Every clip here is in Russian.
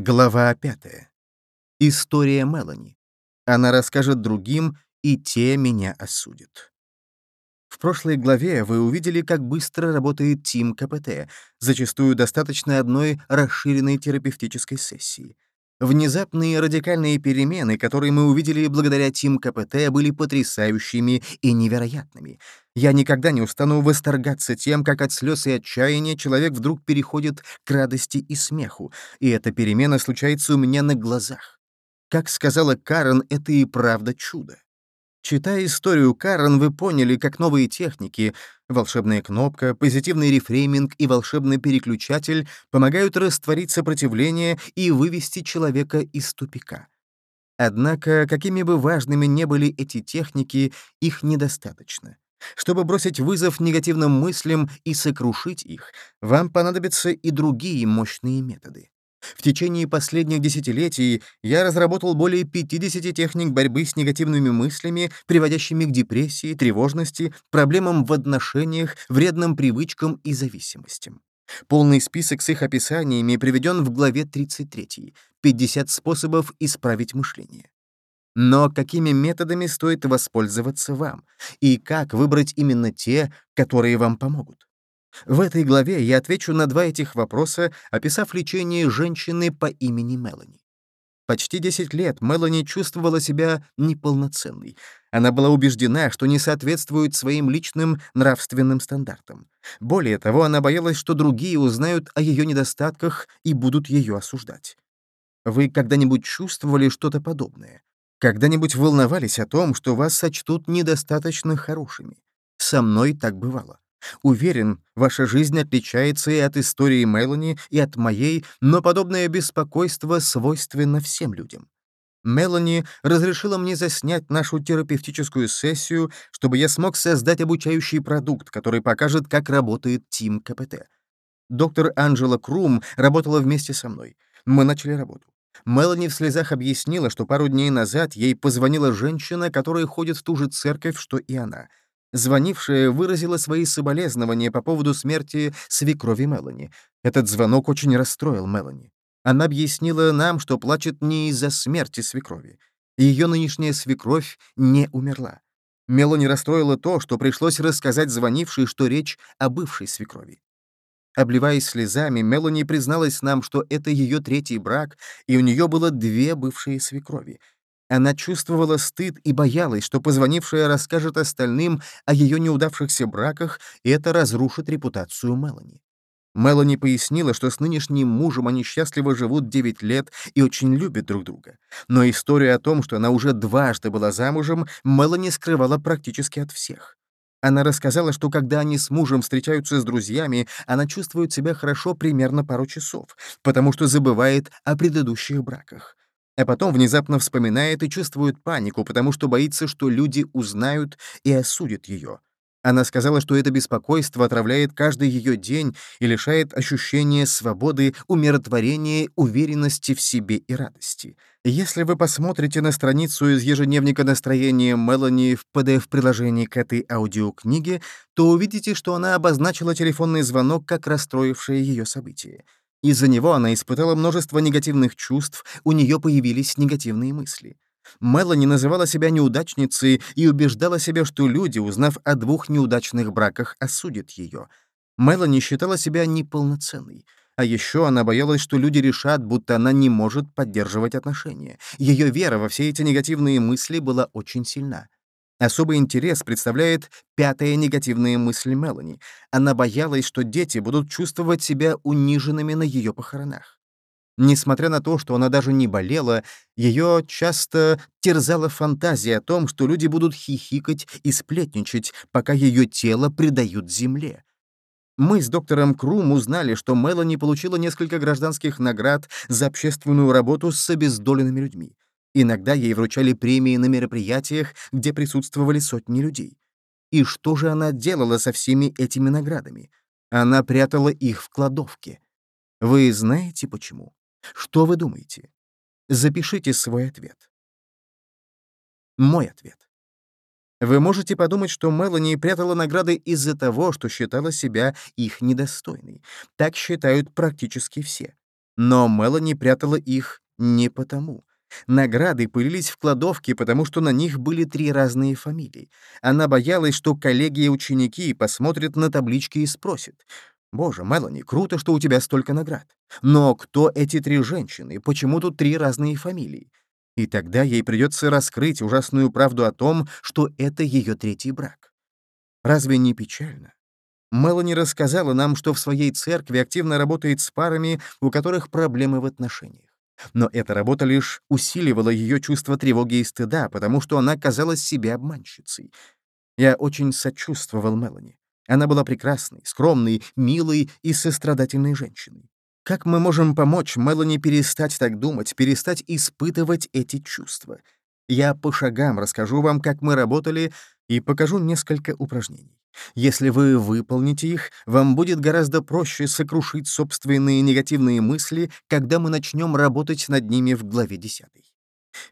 Глава пятая. История Мелани. Она расскажет другим, и те меня осудят. В прошлой главе вы увидели, как быстро работает Тим КПТ, зачастую достаточно одной расширенной терапевтической сессии. Внезапные радикальные перемены, которые мы увидели благодаря Тим КПТ, были потрясающими и невероятными. Я никогда не устану восторгаться тем, как от слез и отчаяния человек вдруг переходит к радости и смеху, и эта перемена случается у меня на глазах. Как сказала Карен, это и правда чудо. Читая историю Карен, вы поняли, как новые техники — волшебная кнопка, позитивный рефрейминг и волшебный переключатель — помогают растворить сопротивление и вывести человека из тупика. Однако, какими бы важными не были эти техники, их недостаточно. Чтобы бросить вызов негативным мыслям и сокрушить их, вам понадобятся и другие мощные методы. В течение последних десятилетий я разработал более 50 техник борьбы с негативными мыслями, приводящими к депрессии, тревожности, проблемам в отношениях, вредным привычкам и зависимостям. Полный список с их описаниями приведен в главе 33 «50 способов исправить мышление». Но какими методами стоит воспользоваться вам? И как выбрать именно те, которые вам помогут? В этой главе я отвечу на два этих вопроса, описав лечение женщины по имени Мелани. Почти 10 лет Мелани чувствовала себя неполноценной. Она была убеждена, что не соответствует своим личным нравственным стандартам. Более того, она боялась, что другие узнают о ее недостатках и будут ее осуждать. Вы когда-нибудь чувствовали что-то подобное? Когда-нибудь волновались о том, что вас сочтут недостаточно хорошими? Со мной так бывало. Уверен, ваша жизнь отличается и от истории Мелани, и от моей, но подобное беспокойство свойственно всем людям. Мелани разрешила мне заснять нашу терапевтическую сессию, чтобы я смог создать обучающий продукт, который покажет, как работает Тим КПТ. Доктор Анджела Крум работала вместе со мной. Мы начали работу. Мелани в слезах объяснила, что пару дней назад ей позвонила женщина, которая ходит в ту же церковь, что и она — Звонившая выразила свои соболезнования по поводу смерти свекрови Мелани. Этот звонок очень расстроил Мелани. Она объяснила нам, что плачет не из-за смерти свекрови. Ее нынешняя свекровь не умерла. Мелани расстроило то, что пришлось рассказать звонившей, что речь о бывшей свекрови. Обливаясь слезами, Мелани призналась нам, что это ее третий брак, и у нее было две бывшие свекрови — она чувствовала стыд и боялась, что позвонившая расскажет остальным о ее неудавшихся браках, и это разрушит репутацию Мелани. Мелани пояснила, что с нынешним мужем они счастливо живут 9 лет и очень любят друг друга. Но историю о том, что она уже дважды была замужем, Мелани скрывала практически от всех. Она рассказала, что когда они с мужем встречаются с друзьями, она чувствует себя хорошо примерно пару часов, потому что забывает о предыдущих браках а потом внезапно вспоминает и чувствует панику, потому что боится, что люди узнают и осудят ее. Она сказала, что это беспокойство отравляет каждый ее день и лишает ощущения свободы, умиротворения, уверенности в себе и радости. Если вы посмотрите на страницу из ежедневника настроения Мелани в PDF-приложении к этой аудиокниге, то увидите, что она обозначила телефонный звонок как расстроившее ее событие. Из-за него она испытала множество негативных чувств, у нее появились негативные мысли. Мелани называла себя неудачницей и убеждала себя, что люди, узнав о двух неудачных браках, осудят ее. Мелани считала себя неполноценной. А еще она боялась, что люди решат, будто она не может поддерживать отношения. Ее вера во все эти негативные мысли была очень сильна. Особый интерес представляет пятая негативная мысль Мелани. Она боялась, что дети будут чувствовать себя униженными на ее похоронах. Несмотря на то, что она даже не болела, ее часто терзала фантазия о том, что люди будут хихикать и сплетничать, пока ее тело предают земле. Мы с доктором Крум узнали, что Мелани получила несколько гражданских наград за общественную работу с обездоленными людьми. Иногда ей вручали премии на мероприятиях, где присутствовали сотни людей. И что же она делала со всеми этими наградами? Она прятала их в кладовке. Вы знаете почему? Что вы думаете? Запишите свой ответ. Мой ответ. Вы можете подумать, что Мелани прятала награды из-за того, что считала себя их недостойной. Так считают практически все. Но Мелани прятала их не потому. Награды пылились в кладовке, потому что на них были три разные фамилии. Она боялась, что коллеги и ученики посмотрят на таблички и спросят. «Боже, Мелани, круто, что у тебя столько наград. Но кто эти три женщины? Почему тут три разные фамилии?» И тогда ей придется раскрыть ужасную правду о том, что это ее третий брак. Разве не печально? Мелани рассказала нам, что в своей церкви активно работает с парами, у которых проблемы в отношениях. Но эта работа лишь усиливала ее чувство тревоги и стыда, потому что она казалась себе обманщицей. Я очень сочувствовал Мелани. Она была прекрасной, скромной, милой и сострадательной женщиной. Как мы можем помочь Мелани перестать так думать, перестать испытывать эти чувства? Я по шагам расскажу вам, как мы работали, и покажу несколько упражнений. Если вы выполните их, вам будет гораздо проще сокрушить собственные негативные мысли, когда мы начнем работать над ними в главе 10.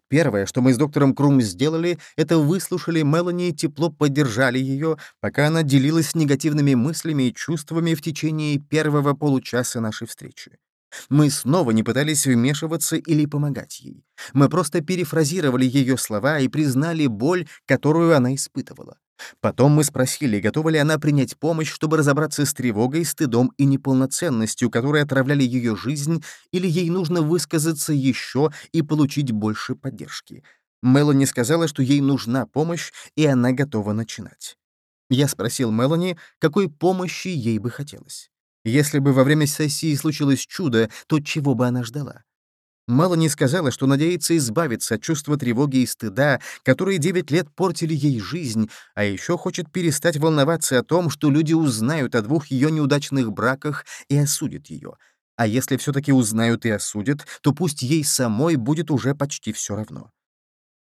Первое, что мы с доктором Крум сделали, это выслушали Мелани и тепло поддержали ее, пока она делилась негативными мыслями и чувствами в течение первого получаса нашей встречи. Мы снова не пытались вмешиваться или помогать ей. Мы просто перефразировали ее слова и признали боль, которую она испытывала. Потом мы спросили, готова ли она принять помощь, чтобы разобраться с тревогой, стыдом и неполноценностью, которые отравляли ее жизнь, или ей нужно высказаться еще и получить больше поддержки. Мелани сказала, что ей нужна помощь, и она готова начинать. Я спросил Мелани, какой помощи ей бы хотелось. Если бы во время сессии случилось чудо, то чего бы она ждала? Мелани сказала, что надеется избавиться от чувства тревоги и стыда, которые девять лет портили ей жизнь, а еще хочет перестать волноваться о том, что люди узнают о двух ее неудачных браках и осудят ее. А если все-таки узнают и осудят, то пусть ей самой будет уже почти все равно.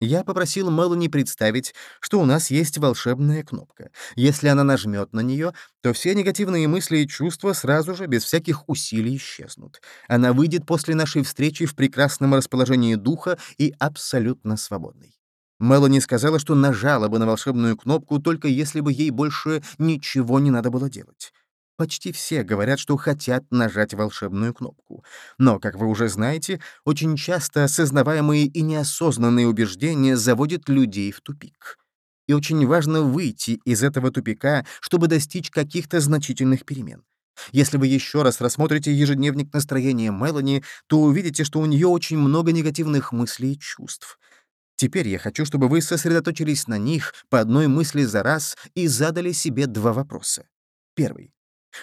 Я попросил Мелани представить, что у нас есть волшебная кнопка. Если она нажмет на нее, то все негативные мысли и чувства сразу же, без всяких усилий, исчезнут. Она выйдет после нашей встречи в прекрасном расположении духа и абсолютно свободной. Мелани сказала, что нажала бы на волшебную кнопку, только если бы ей больше ничего не надо было делать. Почти все говорят, что хотят нажать волшебную кнопку. Но, как вы уже знаете, очень часто осознаваемые и неосознанные убеждения заводят людей в тупик. И очень важно выйти из этого тупика, чтобы достичь каких-то значительных перемен. Если вы еще раз рассмотрите ежедневник настроения Мелани, то увидите, что у нее очень много негативных мыслей и чувств. Теперь я хочу, чтобы вы сосредоточились на них по одной мысли за раз и задали себе два вопроса. Первый.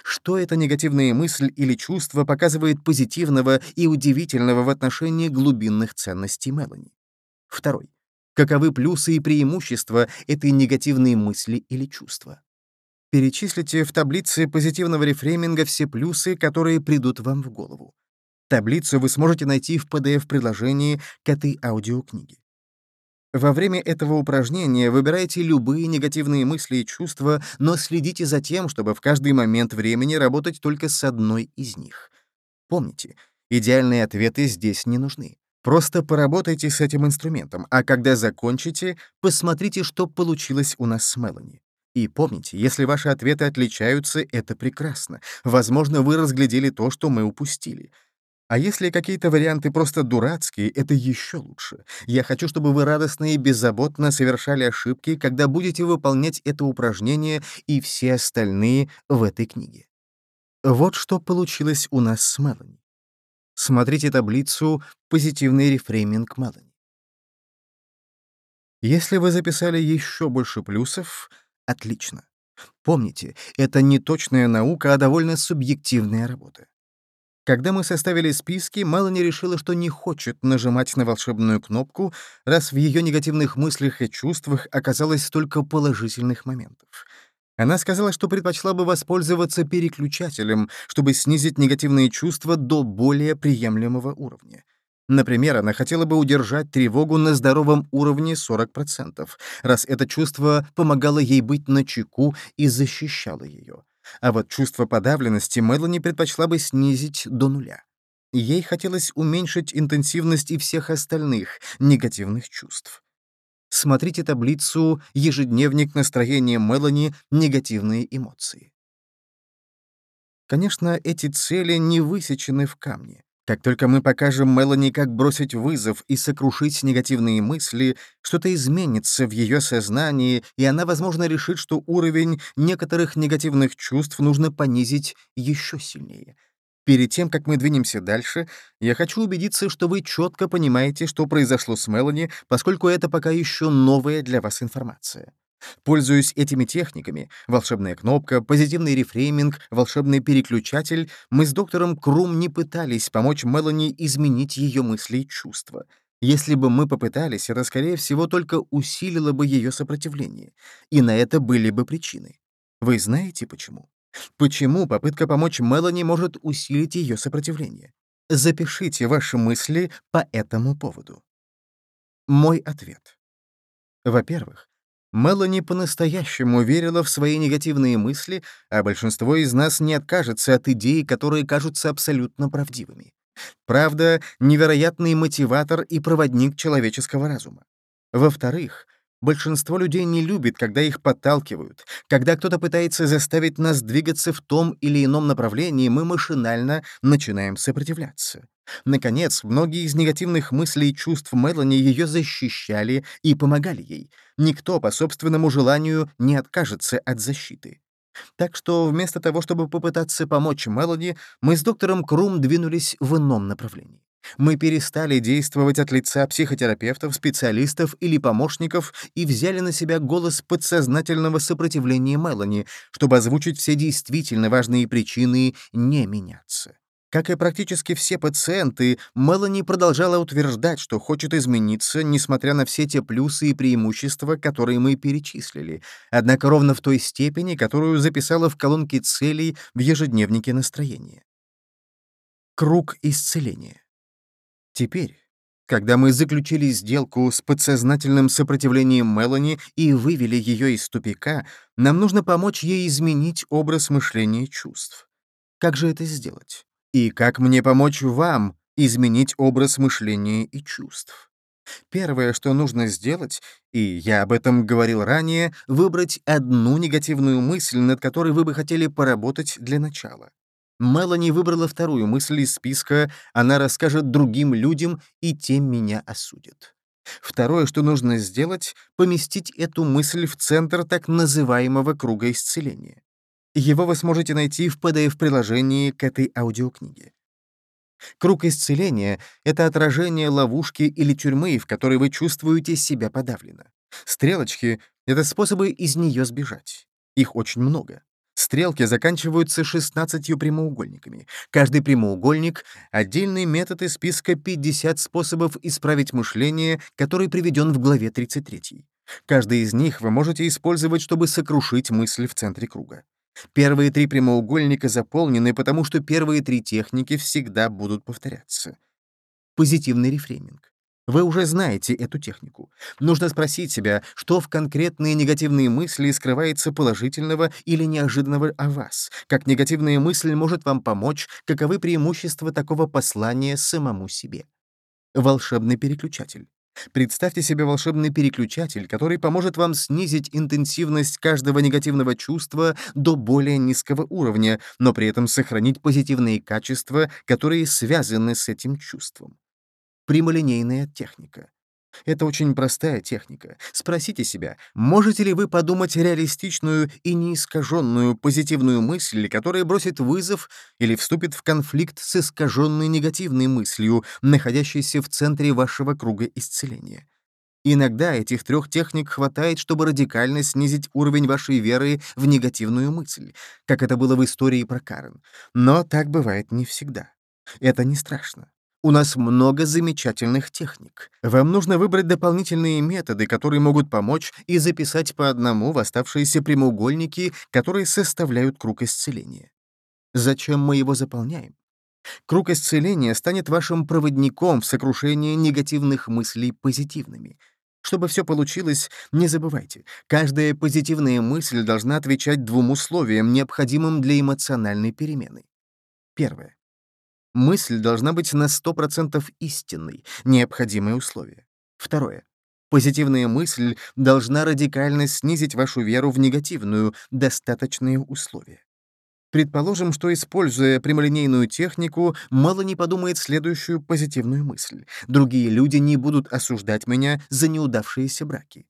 Что эта негативная мысль или чувство показывает позитивного и удивительного в отношении глубинных ценностей Мелани? Второй. Каковы плюсы и преимущества этой негативной мысли или чувства? Перечислите в таблице позитивного рефрейминга все плюсы, которые придут вам в голову. Таблицу вы сможете найти в PDF-приложении к этой аудиокниге. Во время этого упражнения выбирайте любые негативные мысли и чувства, но следите за тем, чтобы в каждый момент времени работать только с одной из них. Помните, идеальные ответы здесь не нужны. Просто поработайте с этим инструментом, а когда закончите, посмотрите, что получилось у нас с Мелани. И помните, если ваши ответы отличаются, это прекрасно. Возможно, вы разглядели то, что мы упустили. А если какие-то варианты просто дурацкие, это еще лучше. Я хочу, чтобы вы радостно и беззаботно совершали ошибки, когда будете выполнять это упражнение и все остальные в этой книге. Вот что получилось у нас с Мелани. Смотрите таблицу «Позитивный рефрейминг Мелани». Если вы записали еще больше плюсов, отлично. Помните, это не точная наука, а довольно субъективная работа. Когда мы составили списки, Мелани решила, что не хочет нажимать на волшебную кнопку, раз в ее негативных мыслях и чувствах оказалось столько положительных моментов. Она сказала, что предпочла бы воспользоваться переключателем, чтобы снизить негативные чувства до более приемлемого уровня. Например, она хотела бы удержать тревогу на здоровом уровне 40%, раз это чувство помогало ей быть начеку и защищало ее. А вот чувство подавленности Мелани предпочла бы снизить до нуля. Ей хотелось уменьшить интенсивность и всех остальных негативных чувств. Смотрите таблицу «Ежедневник настроения Мелани. Негативные эмоции». Конечно, эти цели не высечены в камне. Как только мы покажем Мелани, как бросить вызов и сокрушить негативные мысли, что-то изменится в ее сознании, и она, возможно, решит, что уровень некоторых негативных чувств нужно понизить еще сильнее. Перед тем, как мы двинемся дальше, я хочу убедиться, что вы четко понимаете, что произошло с Мелани, поскольку это пока еще новая для вас информация. Пользуясь этими техниками — волшебная кнопка, позитивный рефрейминг, волшебный переключатель — мы с доктором Крум не пытались помочь Мелани изменить ее мысли и чувства. Если бы мы попытались, это, скорее всего, только усилило бы ее сопротивление. И на это были бы причины. Вы знаете почему? Почему попытка помочь Мелани может усилить ее сопротивление? Запишите ваши мысли по этому поводу. Мой ответ. Во-первых, Мелани по-настоящему верила в свои негативные мысли, а большинство из нас не откажется от идей, которые кажутся абсолютно правдивыми. Правда — невероятный мотиватор и проводник человеческого разума. Во-вторых, большинство людей не любит, когда их подталкивают. Когда кто-то пытается заставить нас двигаться в том или ином направлении, мы машинально начинаем сопротивляться. Наконец, многие из негативных мыслей и чувств Мелани ее защищали и помогали ей. Никто по собственному желанию не откажется от защиты. Так что вместо того, чтобы попытаться помочь Мелани, мы с доктором Крум двинулись в ином направлении. Мы перестали действовать от лица психотерапевтов, специалистов или помощников и взяли на себя голос подсознательного сопротивления Мелани, чтобы озвучить все действительно важные причины не меняться. Как и практически все пациенты, Мелани продолжала утверждать, что хочет измениться, несмотря на все те плюсы и преимущества, которые мы перечислили, однако ровно в той степени, которую записала в колонке целей в ежедневнике настроения. Круг исцеления. Теперь, когда мы заключили сделку с подсознательным сопротивлением Мелани и вывели ее из тупика, нам нужно помочь ей изменить образ мышления и чувств. Как же это сделать? И как мне помочь вам изменить образ мышления и чувств? Первое, что нужно сделать, и я об этом говорил ранее, выбрать одну негативную мысль, над которой вы бы хотели поработать для начала. Мелани выбрала вторую мысль из списка «Она расскажет другим людям, и тем меня осудят». Второе, что нужно сделать — поместить эту мысль в центр так называемого круга исцеления. Его вы сможете найти в PDF-приложении к этой аудиокниге. Круг исцеления — это отражение ловушки или тюрьмы, в которой вы чувствуете себя подавленно. Стрелочки — это способы из нее сбежать. Их очень много. Стрелки заканчиваются 16 прямоугольниками. Каждый прямоугольник — отдельный метод из списка 50 способов исправить мышление, который приведен в главе 33. Каждый из них вы можете использовать, чтобы сокрушить мысль в центре круга. Первые три прямоугольника заполнены, потому что первые три техники всегда будут повторяться. Позитивный рефрейминг. Вы уже знаете эту технику. Нужно спросить себя, что в конкретные негативные мысли скрывается положительного или неожиданного о вас, как негативная мысль может вам помочь, каковы преимущества такого послания самому себе. Волшебный переключатель. Представьте себе волшебный переключатель, который поможет вам снизить интенсивность каждого негативного чувства до более низкого уровня, но при этом сохранить позитивные качества, которые связаны с этим чувством. Прямолинейная техника. Это очень простая техника. Спросите себя, можете ли вы подумать реалистичную и неискаженную позитивную мысль, которая бросит вызов или вступит в конфликт с искаженной негативной мыслью, находящейся в центре вашего круга исцеления. Иногда этих трех техник хватает, чтобы радикально снизить уровень вашей веры в негативную мысль, как это было в истории про Карен. Но так бывает не всегда. Это не страшно. У нас много замечательных техник. Вам нужно выбрать дополнительные методы, которые могут помочь, и записать по одному в оставшиеся прямоугольники, которые составляют круг исцеления. Зачем мы его заполняем? Круг исцеления станет вашим проводником в сокрушении негативных мыслей позитивными. Чтобы все получилось, не забывайте, каждая позитивная мысль должна отвечать двум условиям, необходимым для эмоциональной перемены. Первое. Мысль должна быть на 100% истинной, необходимое условие. Второе. Позитивная мысль должна радикально снизить вашу веру в негативную, достаточные условия. Предположим, что, используя прямолинейную технику, Мелани подумает следующую позитивную мысль. Другие люди не будут осуждать меня за неудавшиеся браки.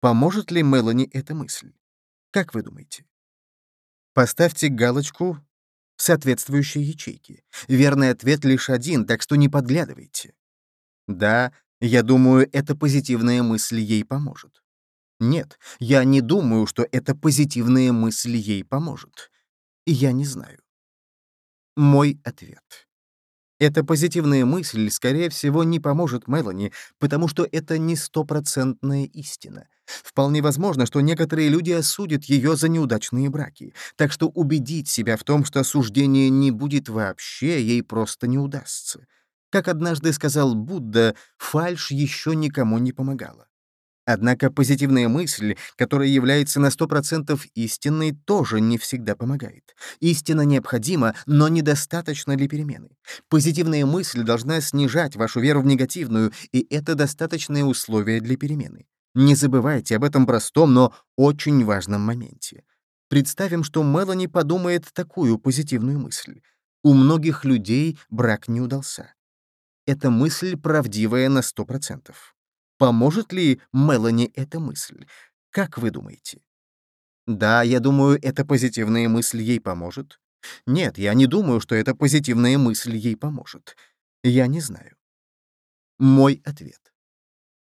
Поможет ли Мелани эта мысль? Как вы думаете? Поставьте галочку в соответствующей ячейке. Верный ответ лишь один, так что не подглядывайте. Да, я думаю, эта позитивная мысль ей поможет. Нет, я не думаю, что эта позитивная мысль ей поможет. Я не знаю. Мой ответ. Эта позитивная мысль, скорее всего, не поможет Мелани, потому что это не стопроцентная истина. Вполне возможно, что некоторые люди осудят ее за неудачные браки, так что убедить себя в том, что осуждение не будет вообще, ей просто не удастся. Как однажды сказал Будда, фальшь еще никому не помогала. Однако позитивная мысль, которая является на 100% истинной, тоже не всегда помогает. Истина необходима, но недостаточно для перемены. Позитивная мысль должна снижать вашу веру в негативную, и это достаточное условие для перемены. Не забывайте об этом простом, но очень важном моменте. Представим, что Мелани подумает такую позитивную мысль. У многих людей брак не удался. Эта мысль правдивая на 100%. Поможет ли Мелани эта мысль? Как вы думаете? Да, я думаю, эта позитивная мысль ей поможет. Нет, я не думаю, что эта позитивная мысль ей поможет. Я не знаю. Мой ответ.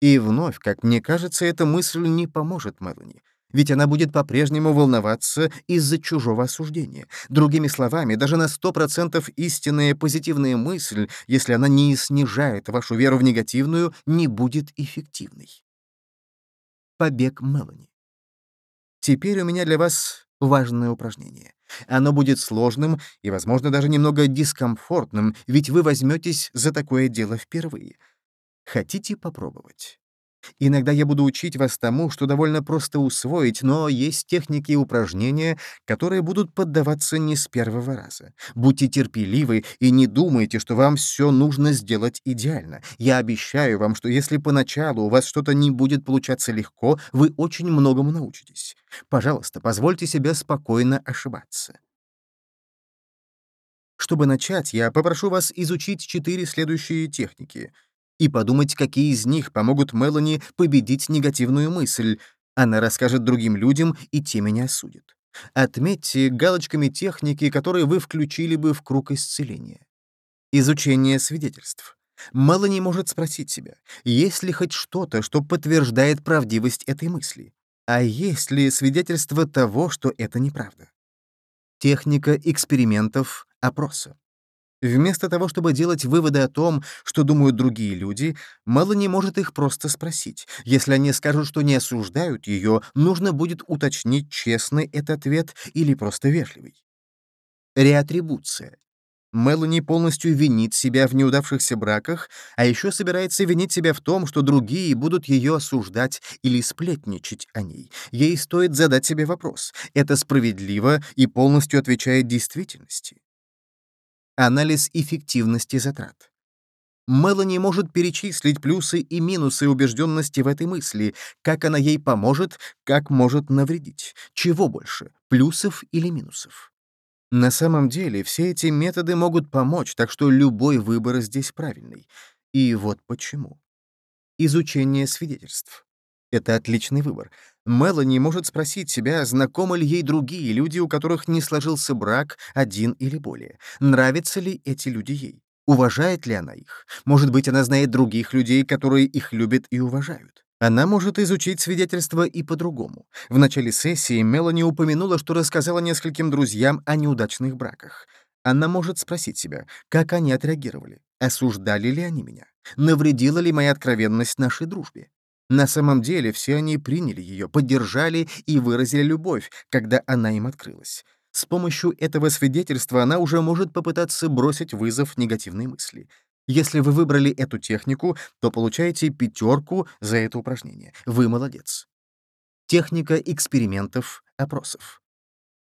И вновь, как мне кажется, эта мысль не поможет Мелани ведь она будет по-прежнему волноваться из-за чужого осуждения. Другими словами, даже на 100% истинная позитивная мысль, если она не снижает вашу веру в негативную, не будет эффективной. Побег Мелани. Теперь у меня для вас важное упражнение. Оно будет сложным и, возможно, даже немного дискомфортным, ведь вы возьметесь за такое дело впервые. Хотите попробовать? Иногда я буду учить вас тому, что довольно просто усвоить, но есть техники и упражнения, которые будут поддаваться не с первого раза. Будьте терпеливы и не думайте, что вам все нужно сделать идеально. Я обещаю вам, что если поначалу у вас что-то не будет получаться легко, вы очень многому научитесь. Пожалуйста, позвольте себе спокойно ошибаться. Чтобы начать, я попрошу вас изучить четыре следующие техники — и подумать, какие из них помогут Мелани победить негативную мысль. Она расскажет другим людям, и те меня осудят. Отметьте галочками техники, которые вы включили бы в круг исцеления. Изучение свидетельств. Мелани может спросить себя, есть ли хоть что-то, что подтверждает правдивость этой мысли, а есть ли свидетельство того, что это неправда. Техника экспериментов опроса. Вместо того, чтобы делать выводы о том, что думают другие люди, Мелани может их просто спросить. Если они скажут, что не осуждают ее, нужно будет уточнить, честный этот ответ или просто вежливый. Реатрибуция. Мелани полностью винит себя в неудавшихся браках, а еще собирается винить себя в том, что другие будут ее осуждать или сплетничать о ней. Ей стоит задать себе вопрос, это справедливо и полностью отвечает действительности. Анализ эффективности затрат. Мелани может перечислить плюсы и минусы убежденности в этой мысли, как она ей поможет, как может навредить. Чего больше, плюсов или минусов? На самом деле, все эти методы могут помочь, так что любой выбор здесь правильный. И вот почему. Изучение свидетельств. Это отличный выбор. Мелани может спросить себя, знакомы ли ей другие люди, у которых не сложился брак, один или более. Нравятся ли эти люди ей? Уважает ли она их? Может быть, она знает других людей, которые их любят и уважают. Она может изучить свидетельства и по-другому. В начале сессии Мелани упомянула, что рассказала нескольким друзьям о неудачных браках. Она может спросить себя, как они отреагировали, осуждали ли они меня, навредила ли моя откровенность нашей дружбе. На самом деле все они приняли ее, поддержали и выразили любовь, когда она им открылась. С помощью этого свидетельства она уже может попытаться бросить вызов негативной мысли. Если вы выбрали эту технику, то получаете пятерку за это упражнение. Вы молодец. Техника экспериментов, опросов.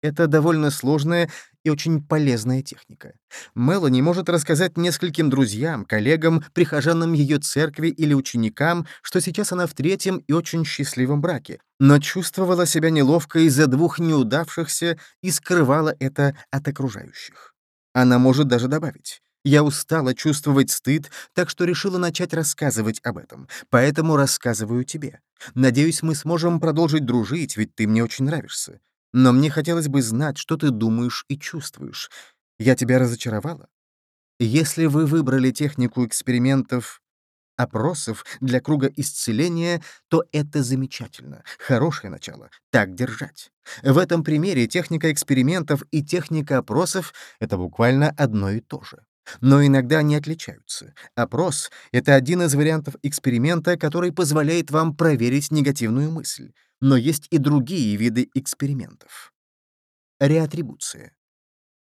Это довольно сложная и очень полезная техника. Мелани может рассказать нескольким друзьям, коллегам, прихожанам ее церкви или ученикам, что сейчас она в третьем и очень счастливом браке, но чувствовала себя неловко из-за двух неудавшихся и скрывала это от окружающих. Она может даже добавить. Я устала чувствовать стыд, так что решила начать рассказывать об этом, поэтому рассказываю тебе. Надеюсь, мы сможем продолжить дружить, ведь ты мне очень нравишься. Но мне хотелось бы знать, что ты думаешь и чувствуешь. Я тебя разочаровала? Если вы выбрали технику экспериментов опросов для круга исцеления, то это замечательно, хорошее начало, так держать. В этом примере техника экспериментов и техника опросов — это буквально одно и то же. Но иногда они отличаются. Опрос — это один из вариантов эксперимента, который позволяет вам проверить негативную мысль. Но есть и другие виды экспериментов. Реатрибуция.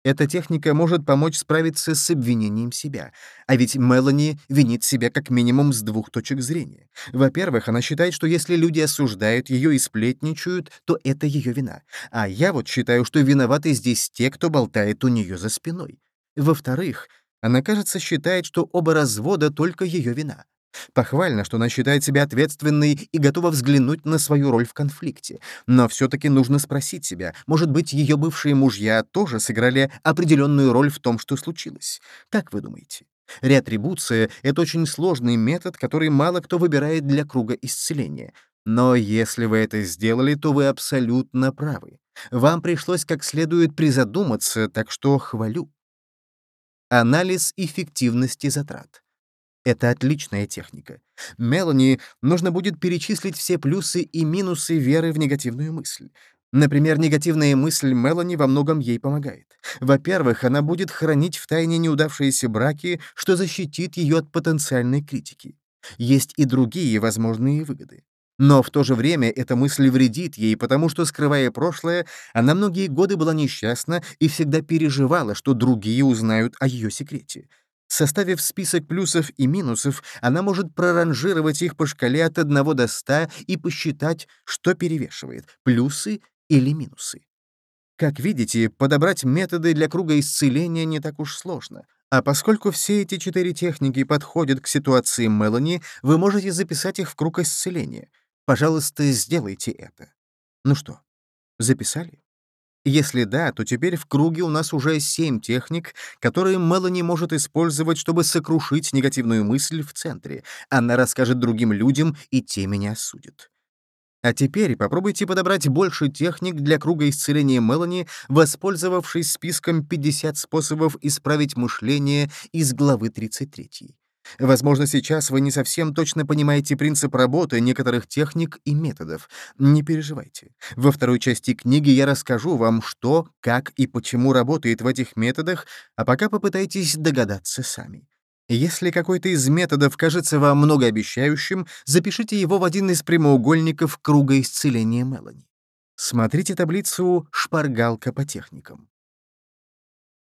Эта техника может помочь справиться с обвинением себя. А ведь Мелани винит себя как минимум с двух точек зрения. Во-первых, она считает, что если люди осуждают ее и сплетничают, то это ее вина. А я вот считаю, что виноваты здесь те, кто болтает у нее за спиной. Во-вторых, она, кажется, считает, что оба развода — только ее вина. Похвально, что она считает себя ответственной и готова взглянуть на свою роль в конфликте. Но все-таки нужно спросить себя, может быть, ее бывшие мужья тоже сыграли определенную роль в том, что случилось. Как вы думаете? Реатрибуция — это очень сложный метод, который мало кто выбирает для круга исцеления. Но если вы это сделали, то вы абсолютно правы. Вам пришлось как следует призадуматься, так что хвалю. Анализ эффективности затрат. Это отличная техника. Мелани нужно будет перечислить все плюсы и минусы веры в негативную мысль. Например, негативная мысль Мелани во многом ей помогает. Во-первых, она будет хранить в тайне неудавшиеся браки, что защитит ее от потенциальной критики. Есть и другие возможные выгоды. Но в то же время эта мысль вредит ей, потому что, скрывая прошлое, она многие годы была несчастна и всегда переживала, что другие узнают о ее секрете. Составив список плюсов и минусов, она может проранжировать их по шкале от 1 до 100 и посчитать, что перевешивает — плюсы или минусы. Как видите, подобрать методы для круга исцеления не так уж сложно. А поскольку все эти четыре техники подходят к ситуации Мелани, вы можете записать их в круг исцеления. Пожалуйста, сделайте это. Ну что, записали? Если да, то теперь в круге у нас уже семь техник, которые Мелани может использовать, чтобы сокрушить негативную мысль в центре. Она расскажет другим людям, и те меня осудят. А теперь попробуйте подобрать больше техник для круга исцеления Мелани, воспользовавшись списком 50 способов исправить мышление из главы 33. Возможно, сейчас вы не совсем точно понимаете принцип работы некоторых техник и методов. Не переживайте. Во второй части книги я расскажу вам, что, как и почему работает в этих методах, а пока попытайтесь догадаться сами. Если какой-то из методов кажется вам многообещающим, запишите его в один из прямоугольников круга исцеления Мелани. Смотрите таблицу «Шпаргалка по техникам».